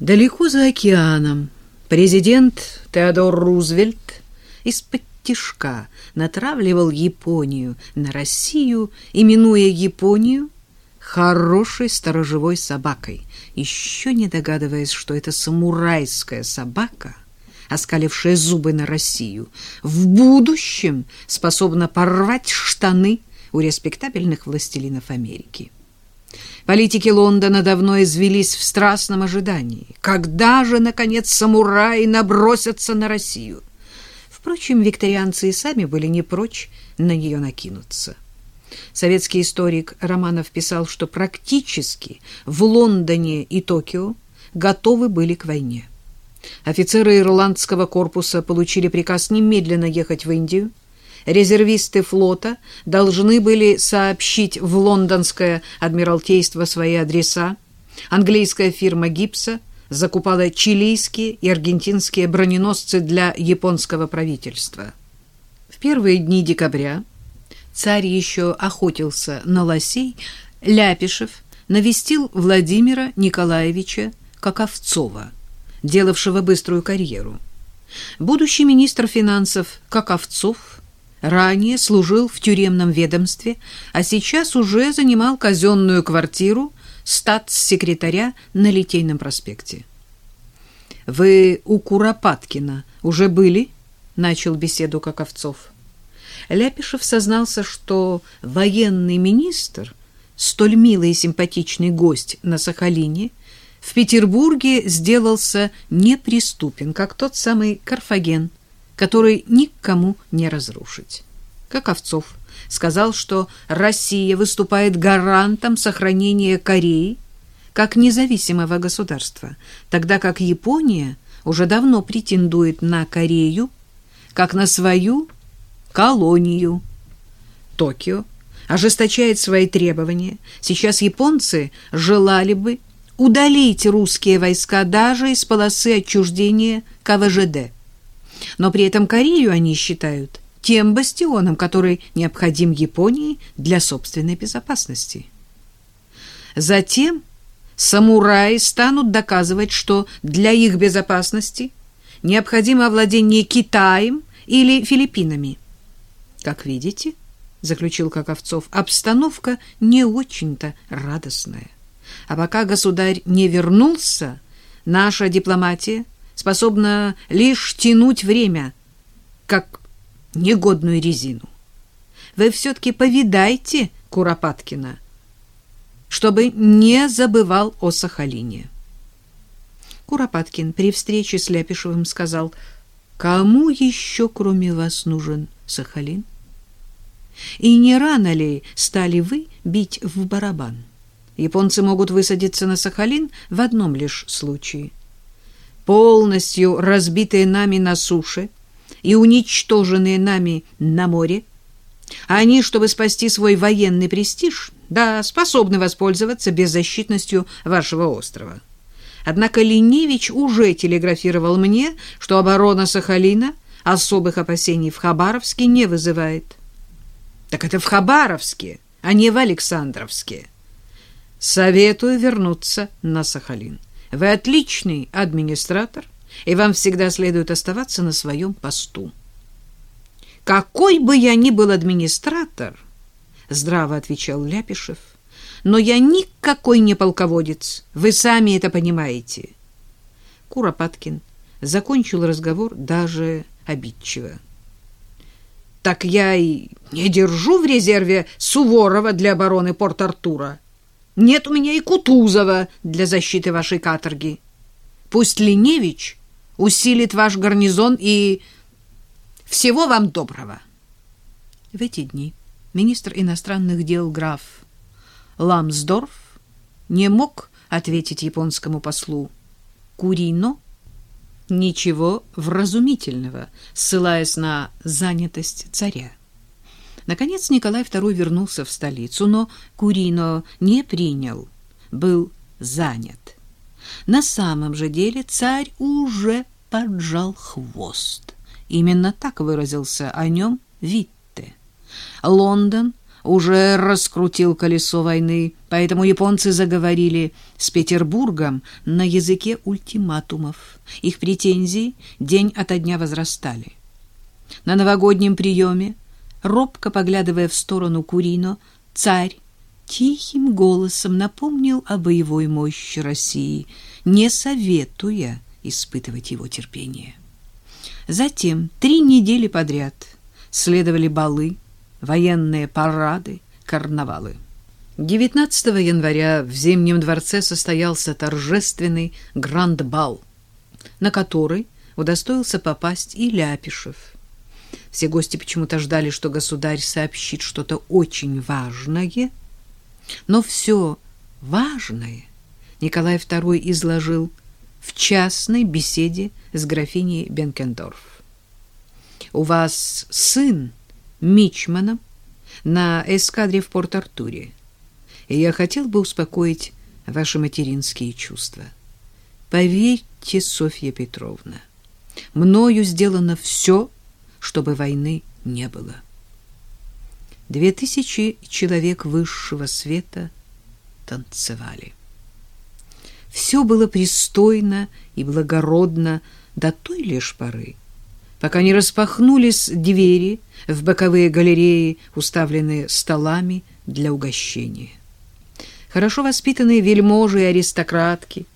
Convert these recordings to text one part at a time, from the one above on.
Далеко за океаном президент Теодор Рузвельт из-под тишка натравливал Японию на Россию, именуя Японию хорошей сторожевой собакой, еще не догадываясь, что это самурайская собака, оскалившая зубы на Россию, в будущем способна порвать штаны у респектабельных властелинов Америки. Политики Лондона давно извелись в страстном ожидании. Когда же, наконец, самураи набросятся на Россию? Впрочем, викторианцы и сами были не прочь на нее накинуться. Советский историк Романов писал, что практически в Лондоне и Токио готовы были к войне. Офицеры ирландского корпуса получили приказ немедленно ехать в Индию, резервисты флота должны были сообщить в лондонское адмиралтейство свои адреса. Английская фирма «Гипса» закупала чилийские и аргентинские броненосцы для японского правительства. В первые дни декабря царь еще охотился на лосей, Ляпишев навестил Владимира Николаевича Каковцова, делавшего быструю карьеру. Будущий министр финансов Каковцов ранее служил в тюремном ведомстве, а сейчас уже занимал казенную квартиру статс-секретаря на Литейном проспекте. «Вы у Куропаткина уже были?» — начал беседу Каковцов. Ляпишев сознался, что военный министр, столь милый и симпатичный гость на Сахалине, в Петербурге сделался неприступен, как тот самый Карфаген — который никому не разрушить. Как Овцов сказал, что Россия выступает гарантом сохранения Кореи как независимого государства, тогда как Япония уже давно претендует на Корею как на свою колонию. Токио ожесточает свои требования. Сейчас японцы желали бы удалить русские войска даже из полосы отчуждения КВЖД но при этом Корею они считают тем бастионом, который необходим Японии для собственной безопасности. Затем самураи станут доказывать, что для их безопасности необходимо овладение Китаем или Филиппинами. Как видите, заключил Каковцов, обстановка не очень-то радостная. А пока государь не вернулся, наша дипломатия способна лишь тянуть время, как негодную резину. Вы все-таки повидайте Куропаткина, чтобы не забывал о Сахалине. Куропаткин при встрече с Ляпишевым сказал, «Кому еще, кроме вас, нужен Сахалин? И не рано ли стали вы бить в барабан? Японцы могут высадиться на Сахалин в одном лишь случае — полностью разбитые нами на суше и уничтоженные нами на море, они, чтобы спасти свой военный престиж, да, способны воспользоваться беззащитностью вашего острова. Однако Ленивич уже телеграфировал мне, что оборона Сахалина особых опасений в Хабаровске не вызывает. Так это в Хабаровске, а не в Александровске. Советую вернуться на Сахалин. Вы отличный администратор, и вам всегда следует оставаться на своем посту. Какой бы я ни был администратор, здраво отвечал Ляпишев, но я никакой не полководец. Вы сами это понимаете. Куропаткин закончил разговор даже обидчиво. Так я и не держу в резерве Суворова для обороны Порт-Артура. Нет у меня и Кутузова для защиты вашей каторги. Пусть Леневич усилит ваш гарнизон и всего вам доброго. В эти дни министр иностранных дел граф Ламсдорф не мог ответить японскому послу Курино ничего вразумительного, ссылаясь на занятость царя. Наконец Николай II вернулся в столицу, но Курино не принял, был занят. На самом же деле царь уже поджал хвост. Именно так выразился о нем Витте. Лондон уже раскрутил колесо войны, поэтому японцы заговорили с Петербургом на языке ультиматумов. Их претензии день ото дня возрастали. На новогоднем приеме, робко поглядывая в сторону Курино, царь тихим голосом напомнил о боевой мощи России, не советуя испытывать его терпение. Затем три недели подряд следовали балы, военные парады, карнавалы. 19 января в Зимнем дворце состоялся торжественный гранд-бал, на который удостоился попасть и Ляпишев. Все гости почему-то ждали, что государь сообщит что-то очень важное, но все важное Николай II изложил в частной беседе с графиней Бенкендорф. «У вас сын мичманом на эскадре в Порт-Артуре, и я хотел бы успокоить ваши материнские чувства. Поверьте, Софья Петровна, мною сделано все, чтобы войны не было. Две тысячи человек высшего света танцевали. Все было пристойно и благородно до той лишь поры, пока не распахнулись двери в боковые галереи, уставленные столами для угощения. Хорошо воспитанные вельможи и аристократки,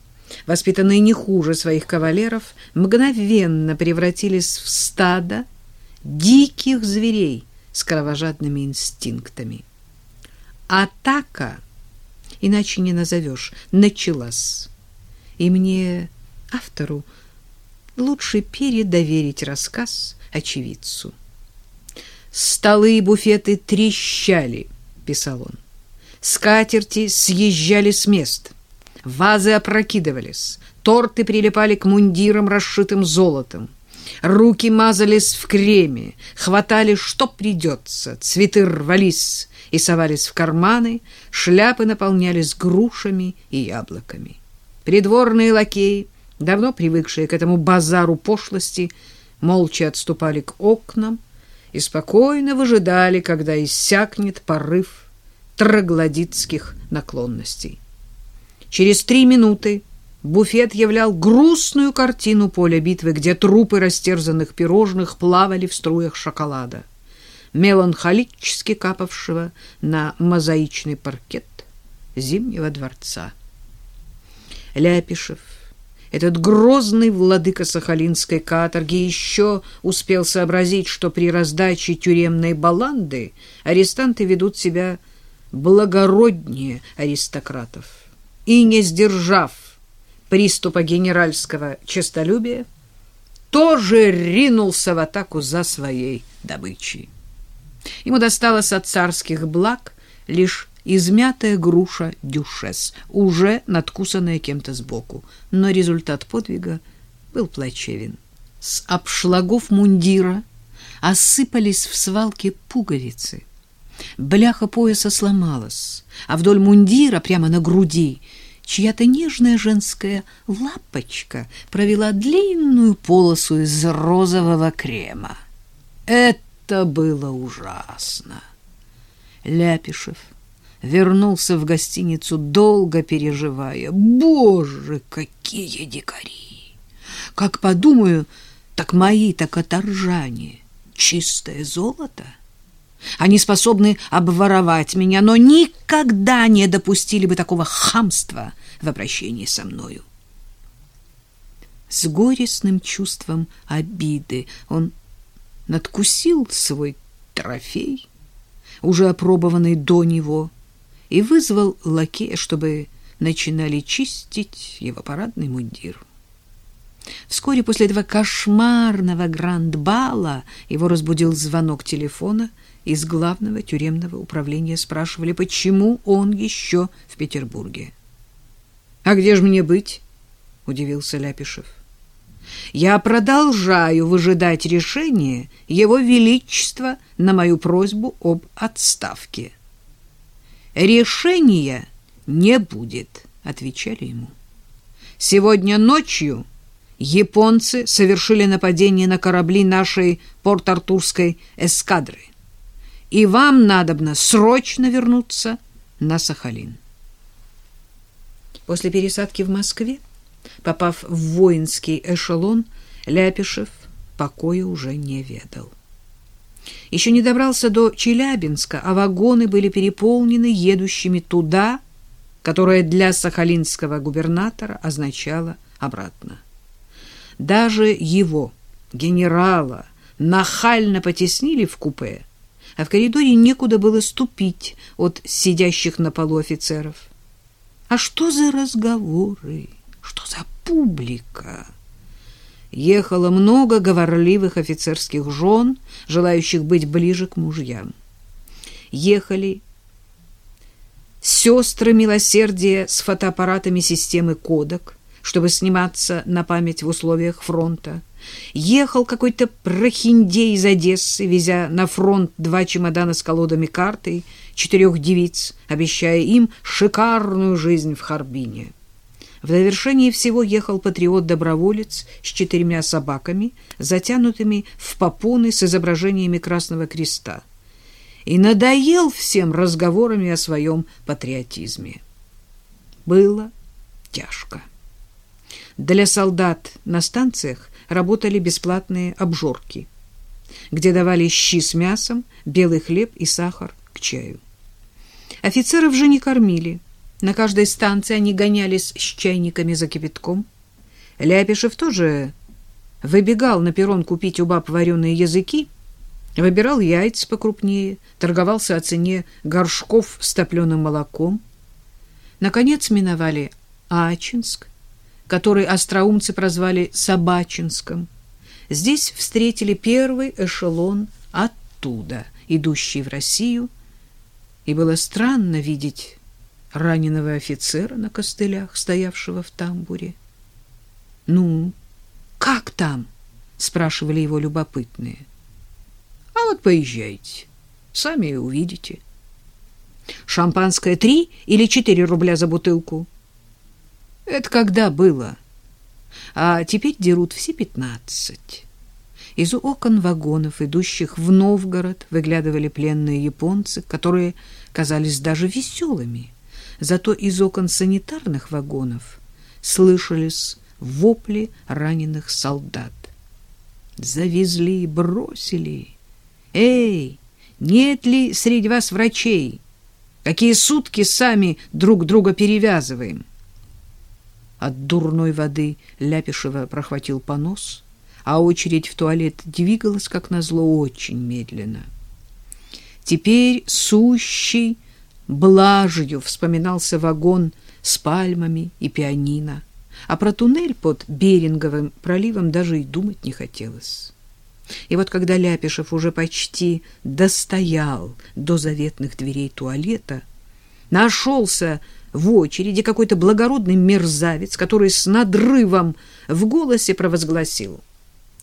воспитанные не хуже своих кавалеров, мгновенно превратились в стадо диких зверей с кровожадными инстинктами. Атака, иначе не назовешь, началась. И мне, автору, лучше передоверить рассказ очевидцу. «Столы и буфеты трещали», — писал он. «Скатерти съезжали с мест, вазы опрокидывались, торты прилипали к мундирам, расшитым золотом. Руки мазались в креме, хватали, что придется, цветы рвались и совались в карманы, шляпы наполнялись грушами и яблоками. Придворные лакеи давно привыкшие к этому базару пошлости, молча отступали к окнам и спокойно выжидали, когда иссякнет порыв троглодитских наклонностей. Через три минуты буфет являл грустную картину поля битвы, где трупы растерзанных пирожных плавали в струях шоколада, меланхолически капавшего на мозаичный паркет Зимнего дворца. Ляпишев этот грозный владыка сахалинской каторги еще успел сообразить, что при раздаче тюремной баланды арестанты ведут себя благороднее аристократов. И, не сдержав приступа генеральского честолюбия, тоже ринулся в атаку за своей добычей. Ему досталось от царских благ лишь измятая груша дюшес, уже надкусанная кем-то сбоку. Но результат подвига был плачевен. С обшлагов мундира осыпались в свалке пуговицы. Бляха пояса сломалась, а вдоль мундира, прямо на груди, чья-то нежная женская лапочка провела длинную полосу из розового крема. Это было ужасно. Ляпишев вернулся в гостиницу, долго переживая. Боже, какие дикари! Как подумаю, так мои, так оторжание. Чистое золото. Они способны обворовать меня, но никогда не допустили бы такого хамства в обращении со мною. С горестным чувством обиды он надкусил свой трофей, уже опробованный до него, и вызвал лакея, чтобы начинали чистить его парадный мундир. Вскоре после этого кошмарного гранд-бала его разбудил звонок телефона из главного тюремного управления. Спрашивали, почему он еще в Петербурге. — А где же мне быть? — удивился Ляпишев. — Я продолжаю выжидать решения Его Величества на мою просьбу об отставке. — решения не будет, отвечали ему. Сегодня ночью японцы совершили нападение на корабли нашей порт-артурской эскадры. И вам надобно срочно вернуться на Сахалин. После пересадки в Москве, попав в воинский эшелон, Ляпишев покоя уже не ведал. Еще не добрался до Челябинска, а вагоны были переполнены едущими туда, которое для сахалинского губернатора означало обратно. Даже его, генерала, нахально потеснили в купе, а в коридоре некуда было ступить от сидящих на полу офицеров. А что за разговоры? Что за публика? Ехало много говорливых офицерских жен, желающих быть ближе к мужьям. Ехали сестры милосердия с фотоаппаратами системы «Кодек», чтобы сниматься на память в условиях фронта. Ехал какой-то прохиндей из Одессы, везя на фронт два чемодана с колодами карты, четырех девиц, обещая им шикарную жизнь в Харбине. В завершении всего ехал патриот-доброволец с четырьмя собаками, затянутыми в попоны с изображениями Красного Креста, и надоел всем разговорами о своем патриотизме. Было тяжко. Для солдат на станциях работали бесплатные обжорки, где давали щи с мясом, белый хлеб и сахар к чаю. Офицеров же не кормили. На каждой станции они гонялись с чайниками за кипятком. Ляпишев тоже выбегал на перрон купить у баб вареные языки, выбирал яйца покрупнее, торговался о цене горшков с топленым молоком. Наконец миновали Ачинск, который остроумцы прозвали Собачинском. Здесь встретили первый эшелон оттуда, идущий в Россию, и было странно видеть раненого офицера на костылях, стоявшего в тамбуре. — Ну, как там? — спрашивали его любопытные. — А вот поезжайте, сами увидите. — Шампанское три или четыре рубля за бутылку? — Это когда было? А теперь дерут все пятнадцать. Из окон вагонов, идущих в Новгород, выглядывали пленные японцы, которые казались даже веселыми. Зато из окон санитарных вагонов слышались вопли раненых солдат. Завезли и бросили. «Эй, нет ли среди вас врачей? Какие сутки сами друг друга перевязываем?» От дурной воды Ляпишева прохватил понос — а очередь в туалет двигалась, как назло, очень медленно. Теперь сущий блажью вспоминался вагон с пальмами и пианино, а про туннель под Беринговым проливом даже и думать не хотелось. И вот когда Ляпишев уже почти достоял до заветных дверей туалета, нашелся в очереди какой-то благородный мерзавец, который с надрывом в голосе провозгласил —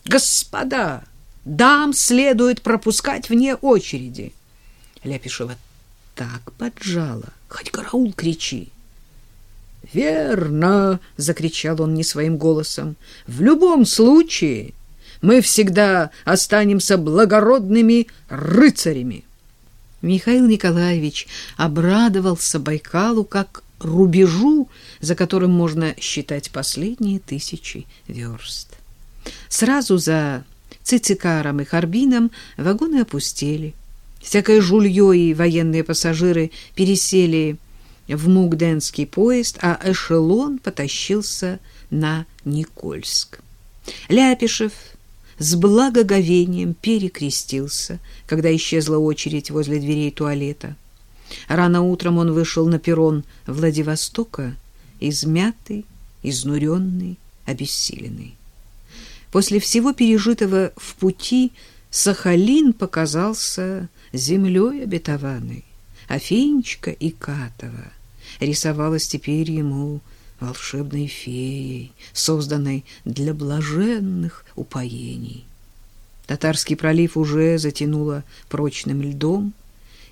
Господа, дам следует пропускать вне очереди. Ляпишева так поджала, хоть караул кричи. «Верно!» — закричал он не своим голосом. «В любом случае мы всегда останемся благородными рыцарями!» Михаил Николаевич обрадовался Байкалу как рубежу, за которым можно считать последние тысячи верст. Сразу за Цицикаром и Харбином вагоны опустели. Всякое жулье и военные пассажиры пересели в Мугденский поезд, а эшелон потащился на Никольск. Ляпишев с благоговением перекрестился, когда исчезла очередь возле дверей туалета. Рано утром он вышел на перрон Владивостока, измятый, изнуренный, обессиленный. После всего пережитого в пути Сахалин показался землей обетованной, а Фенечка и Катова рисовалась теперь ему волшебной феей, созданной для блаженных упоений. Татарский пролив уже затянуло прочным льдом,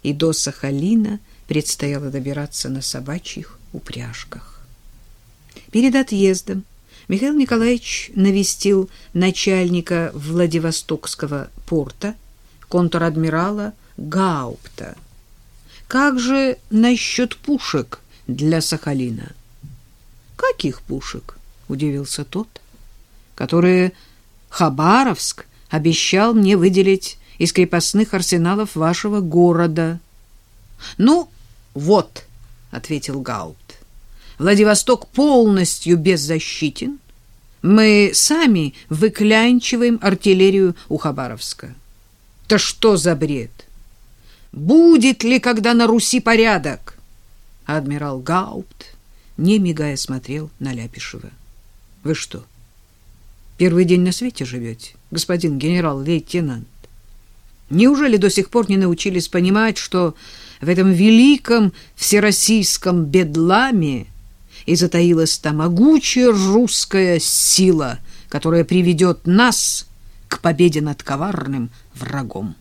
и до Сахалина предстояло добираться на собачьих упряжках. Перед отъездом Михаил Николаевич навестил начальника Владивостокского порта, контр-адмирала Гаупта. Как же насчет пушек для Сахалина? Каких пушек? удивился тот, которые Хабаровск обещал мне выделить из крепостных арсеналов вашего города. Ну, вот, ответил Гаупт. Владивосток полностью беззащитен. Мы сами выклянчиваем артиллерию у Хабаровска. Да что за бред? Будет ли когда на Руси порядок? Адмирал Гаупт, не мигая, смотрел на Ляпишева. Вы что, первый день на свете живете, господин генерал-лейтенант? Неужели до сих пор не научились понимать, что в этом великом всероссийском бедламе и затаилась та могучая русская сила, которая приведет нас к победе над коварным врагом?